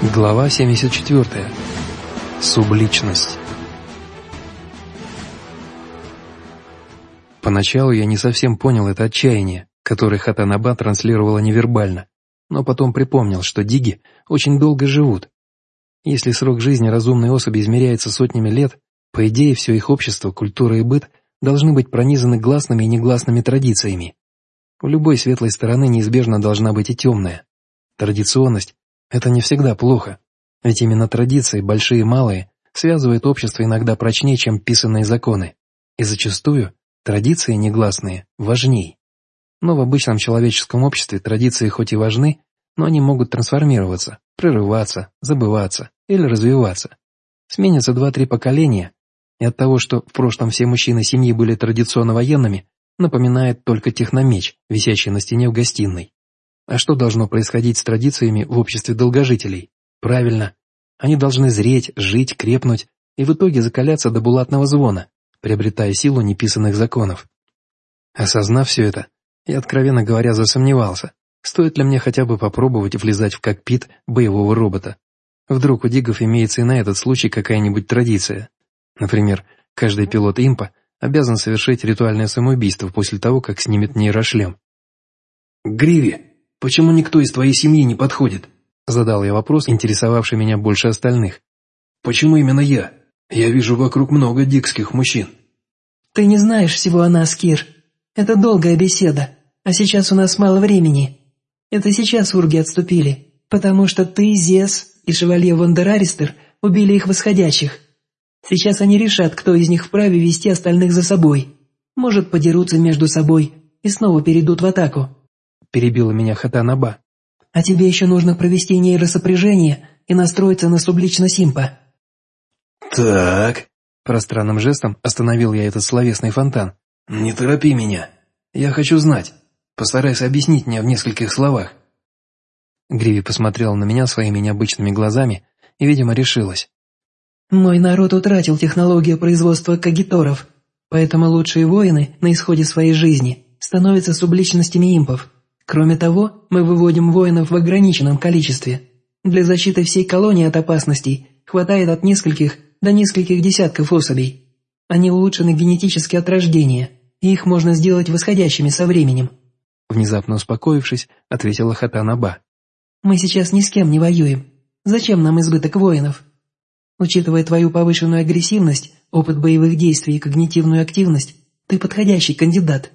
Глава 74. Субличность. Поначалу я не совсем понял это отчаяние, которое Хатанаба транслировала невербально, но потом припомнил, что диги очень долго живут. Если срок жизни разумной особи измеряется сотнями лет, по идее все их общество, культура и быт должны быть пронизаны гласными и негласными традициями. У любой светлой стороны неизбежно должна быть и темная. Традиционность это не всегда плохо, ведь именно традиции, большие и малые, связывают общество иногда прочнее, чем писанные законы, и зачастую традиции негласные важней. Но в обычном человеческом обществе традиции хоть и важны, но они могут трансформироваться, прерываться, забываться или развиваться. Сменятся два-три поколения, и от того, что в прошлом все мужчины семьи были традиционно военными, напоминает только техномеч, висящий на стене в гостиной. А что должно происходить с традициями в обществе долгожителей? Правильно, они должны зреть, жить, крепнуть и в итоге закаляться до булатного звона, приобретая силу неписанных законов. Осознав все это, я, откровенно говоря, засомневался, стоит ли мне хотя бы попробовать влезать в кокпит боевого робота. Вдруг у дигов имеется и на этот случай какая-нибудь традиция. Например, каждый пилот импа обязан совершить ритуальное самоубийство после того, как снимет нейрошлем. «Гриви, «Почему никто из твоей семьи не подходит?» Задал я вопрос, интересовавший меня больше остальных. «Почему именно я? Я вижу вокруг много дикских мужчин». «Ты не знаешь всего о нас, Кир. Это долгая беседа, а сейчас у нас мало времени. Это сейчас урги отступили, потому что ты, Зес и шевалье Вандераристер убили их восходящих. Сейчас они решат, кто из них вправе вести остальных за собой. Может, подерутся между собой и снова перейдут в атаку. — перебила меня Хатанаба. «А тебе еще нужно провести нейросопряжение и настроиться на сублично Симпа». «Так...» Пространным жестом остановил я этот словесный фонтан. «Не торопи меня. Я хочу знать. Постарайся объяснить мне в нескольких словах». Гриви посмотрела на меня своими необычными глазами и, видимо, решилась. «Мой народ утратил технологию производства кагиторов, поэтому лучшие воины на исходе своей жизни становятся субличностями импов. Кроме того, мы выводим воинов в ограниченном количестве. Для защиты всей колонии от опасностей хватает от нескольких до нескольких десятков особей. Они улучшены генетически от рождения, и их можно сделать восходящими со временем. Внезапно успокоившись, ответила Хатанаба. «Мы сейчас ни с кем не воюем. Зачем нам избыток воинов? Учитывая твою повышенную агрессивность, опыт боевых действий и когнитивную активность, ты подходящий кандидат.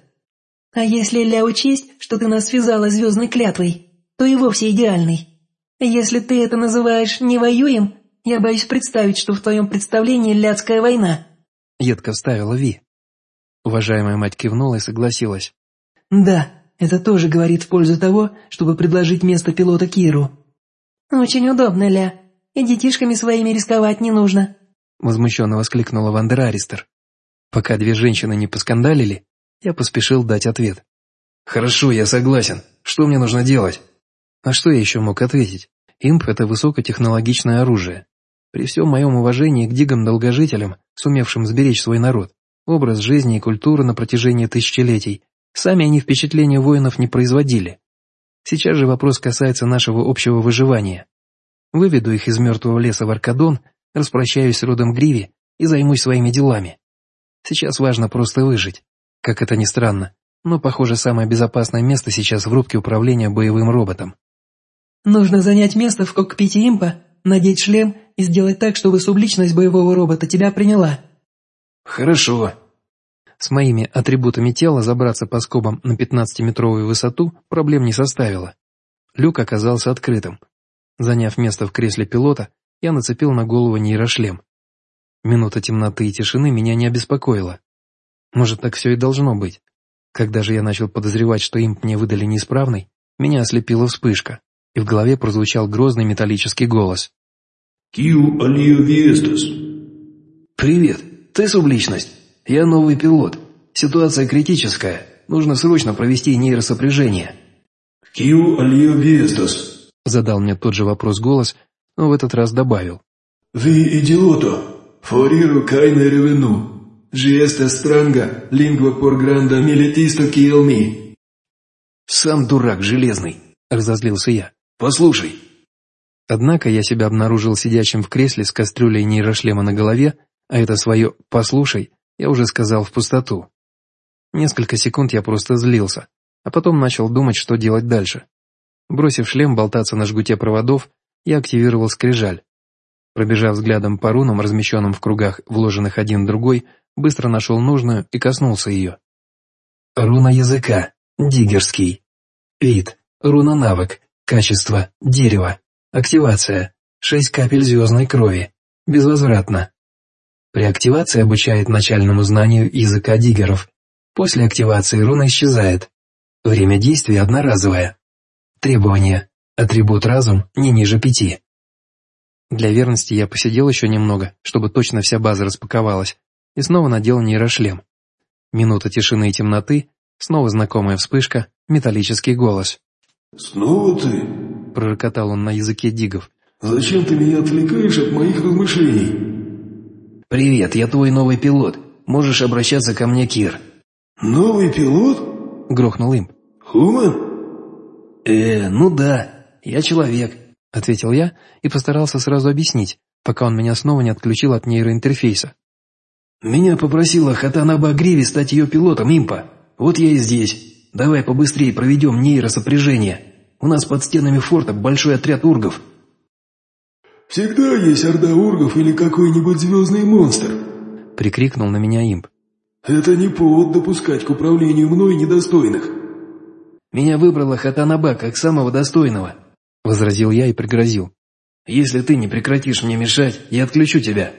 А если Ля учесть, что ты нас связала звездной клятвой, то и вовсе идеальный. Если ты это называешь «не воюем», я боюсь представить, что в твоем представлении лядская война». Едко вставила Ви. Уважаемая мать кивнула и согласилась. «Да, это тоже говорит в пользу того, чтобы предложить место пилота Киру». «Очень удобно, Ля, и детишками своими рисковать не нужно», возмущенно воскликнула Вандер Аристер. Пока две женщины не поскандалили, я поспешил дать ответ. «Хорошо, я согласен. Что мне нужно делать?» А что я еще мог ответить? Имп — это высокотехнологичное оружие. При всем моем уважении к дигам-долгожителям, сумевшим сберечь свой народ, образ жизни и культуры на протяжении тысячелетий, сами они впечатления воинов не производили. Сейчас же вопрос касается нашего общего выживания. Выведу их из мертвого леса в Аркадон, распрощаюсь с родом Гриви и займусь своими делами. Сейчас важно просто выжить. Как это ни странно, но, похоже, самое безопасное место сейчас в рубке управления боевым роботом. «Нужно занять место в кокпите импа, надеть шлем и сделать так, чтобы субличность боевого робота тебя приняла». «Хорошо». С моими атрибутами тела забраться по скобам на 15-метровую высоту проблем не составило. Люк оказался открытым. Заняв место в кресле пилота, я нацепил на голову нейрошлем. Минута темноты и тишины меня не обеспокоила. Может, так все и должно быть. Когда же я начал подозревать, что им мне выдали неисправный, меня ослепила вспышка, и в голове прозвучал грозный металлический голос. «Киу Алио Виестас». «Привет, ты субличность. Я новый пилот. Ситуация критическая. Нужно срочно провести нейросопряжение». «Киу Алио Виестас», задал мне тот же вопрос голос, но в этот раз добавил. «Ви идиото, фориру кайне ревену». Жеста странга, лингва por granda militisto kiel Сам дурак железный, разозлился я. Послушай, Однако я себя обнаружил сидящим в кресле с кастрюлей нейрошлема на голове, а это свое «послушай» я уже сказал в пустоту. Несколько секунд я просто злился, а потом начал думать, что делать дальше. Бросив шлем болтаться на жгуте проводов, я активировал скрижаль. Пробежав взглядом по рунам, размещенным в кругах, вложенных один в другой, быстро нашел нужную и коснулся ее. Руна языка. Диггерский. Вид. Руна навык. Качество. Дерево. Активация. Шесть капель звездной крови. Безвозвратно. При активации обучает начальному знанию языка диггеров. После активации руна исчезает. Время действия одноразовое. Требования. Атрибут разум не ниже пяти. Для верности я посидел еще немного, чтобы точно вся база распаковалась, и снова надел нейрошлем. Минута тишины и темноты, снова знакомая вспышка, металлический голос. «Снова ты?» – пророкотал он на языке дигов. «Зачем ты меня отвлекаешь от моих размышлений?» «Привет, я твой новый пилот. Можешь обращаться ко мне, Кир». «Новый пилот?» – грохнул им. «Хуман?» «Э, ну да, я человек», – ответил я и постарался сразу объяснить, пока он меня снова не отключил от нейроинтерфейса. «Меня попросила Хатанаба Гриви стать ее пилотом, импа. Вот я и здесь. Давай побыстрее проведем нейросопряжение. У нас под стенами форта большой отряд ургов». «Всегда есть орда ургов или какой-нибудь звездный монстр», — прикрикнул на меня имп. «Это не повод допускать к управлению мной недостойных». «Меня выбрала Хатанаба как самого достойного», — возразил я и пригрозил. «Если ты не прекратишь мне мешать, я отключу тебя».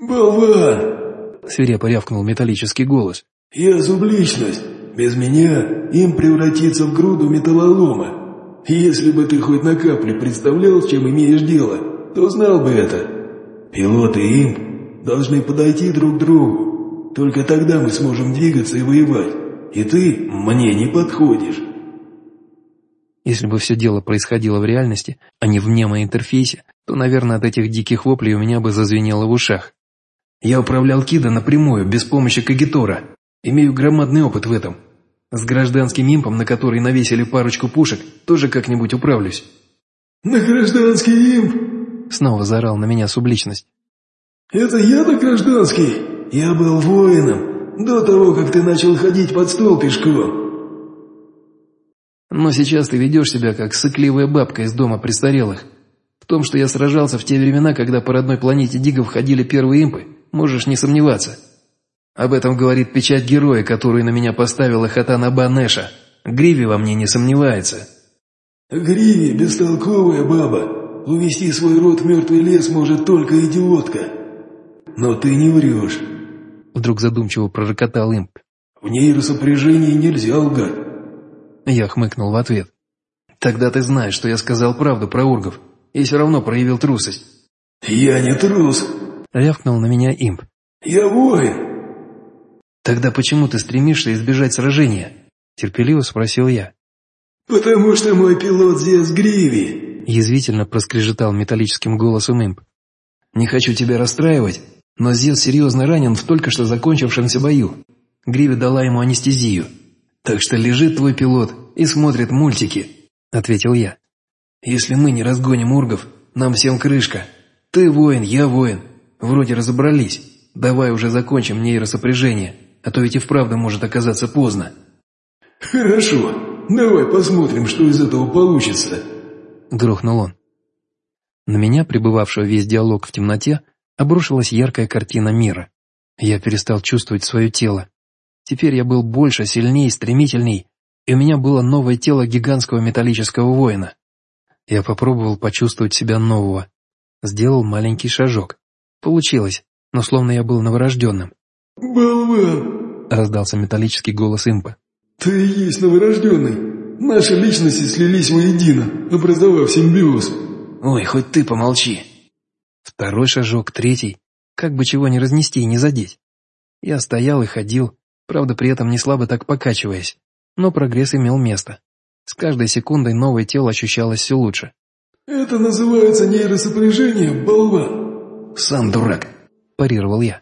«Болван!» — свирепо рявкнул металлический голос. «Я субличность. Без меня им превратится в груду металлолома. Если бы ты хоть на каплю представлял, с чем имеешь дело, то знал бы это. Пилот и имп должны подойти друг к другу. Только тогда мы сможем двигаться и воевать. И ты мне не подходишь». Если бы все дело происходило в реальности, а не в мнемоинтерфейсе, то, наверное, от этих диких воплей у меня бы зазвенело в ушах. Я управлял Кида напрямую, без помощи Кагитора. Имею громадный опыт в этом. С гражданским импом, на который навесили парочку пушек, тоже как-нибудь управлюсь. «На гражданский имп?» Снова заорал на меня субличность. «Это я-то гражданский? Я был воином, до того, как ты начал ходить под стол пешком». «Но сейчас ты ведешь себя, как сыкливая бабка из дома престарелых. В том, что я сражался в те времена, когда по родной планете Дигов ходили первые импы, можешь не сомневаться. Об этом говорит печать героя, которую на меня поставила Хатана Банеша. Гриви во мне не сомневается». «Гриви – бестолковая баба. Увести свой род в мертвый лес может только идиотка. Но ты не врешь». Вдруг задумчиво пророкотал имп. «В нейросопряжении нельзя лгать». Я хмыкнул в ответ. «Тогда ты знаешь, что я сказал правду про ургов, и все равно проявил трусость». «Я не трус», — рявкнул на меня имп. «Я воин». «Тогда почему ты стремишься избежать сражения?» — терпеливо спросил я. «Потому что мой пилот здесь Гриви», — язвительно проскрежетал металлическим голосом имп. «Не хочу тебя расстраивать, но Зевс серьезно ранен в только что закончившемся бою. Гриви дала ему анестезию. Так что лежит твой пилот и смотрит мультики», — ответил я. «Если мы не разгоним ургов, нам всем крышка. Ты воин, я воин. Вроде разобрались. Давай уже закончим нейросопряжение, а то ведь и вправду может оказаться поздно». «Хорошо, давай посмотрим, что из этого получится», — грохнул он. На меня, пребывавшего весь диалог в темноте, обрушилась яркая картина мира. Я перестал чувствовать свое тело. Теперь я был больше, сильнее, стремительней, и у меня было новое тело гигантского металлического воина. Я попробовал почувствовать себя нового. Сделал маленький шажок. Получилось, но словно я был новорожденным. «Болван!» — раздался металлический голос импа. «Ты и есть новорожденный. Наши личности слились воедино, образовав симбиоз». «Ой, хоть ты помолчи». Второй шажок, третий. Как бы чего не разнести и не задеть. Я стоял и ходил, правда при этом не слабо так покачиваясь, но прогресс имел место. С каждой секундой новое тело ощущалось все лучше. «Это называется нейросопряжение, болван!» «Сам дурак!» – парировал я.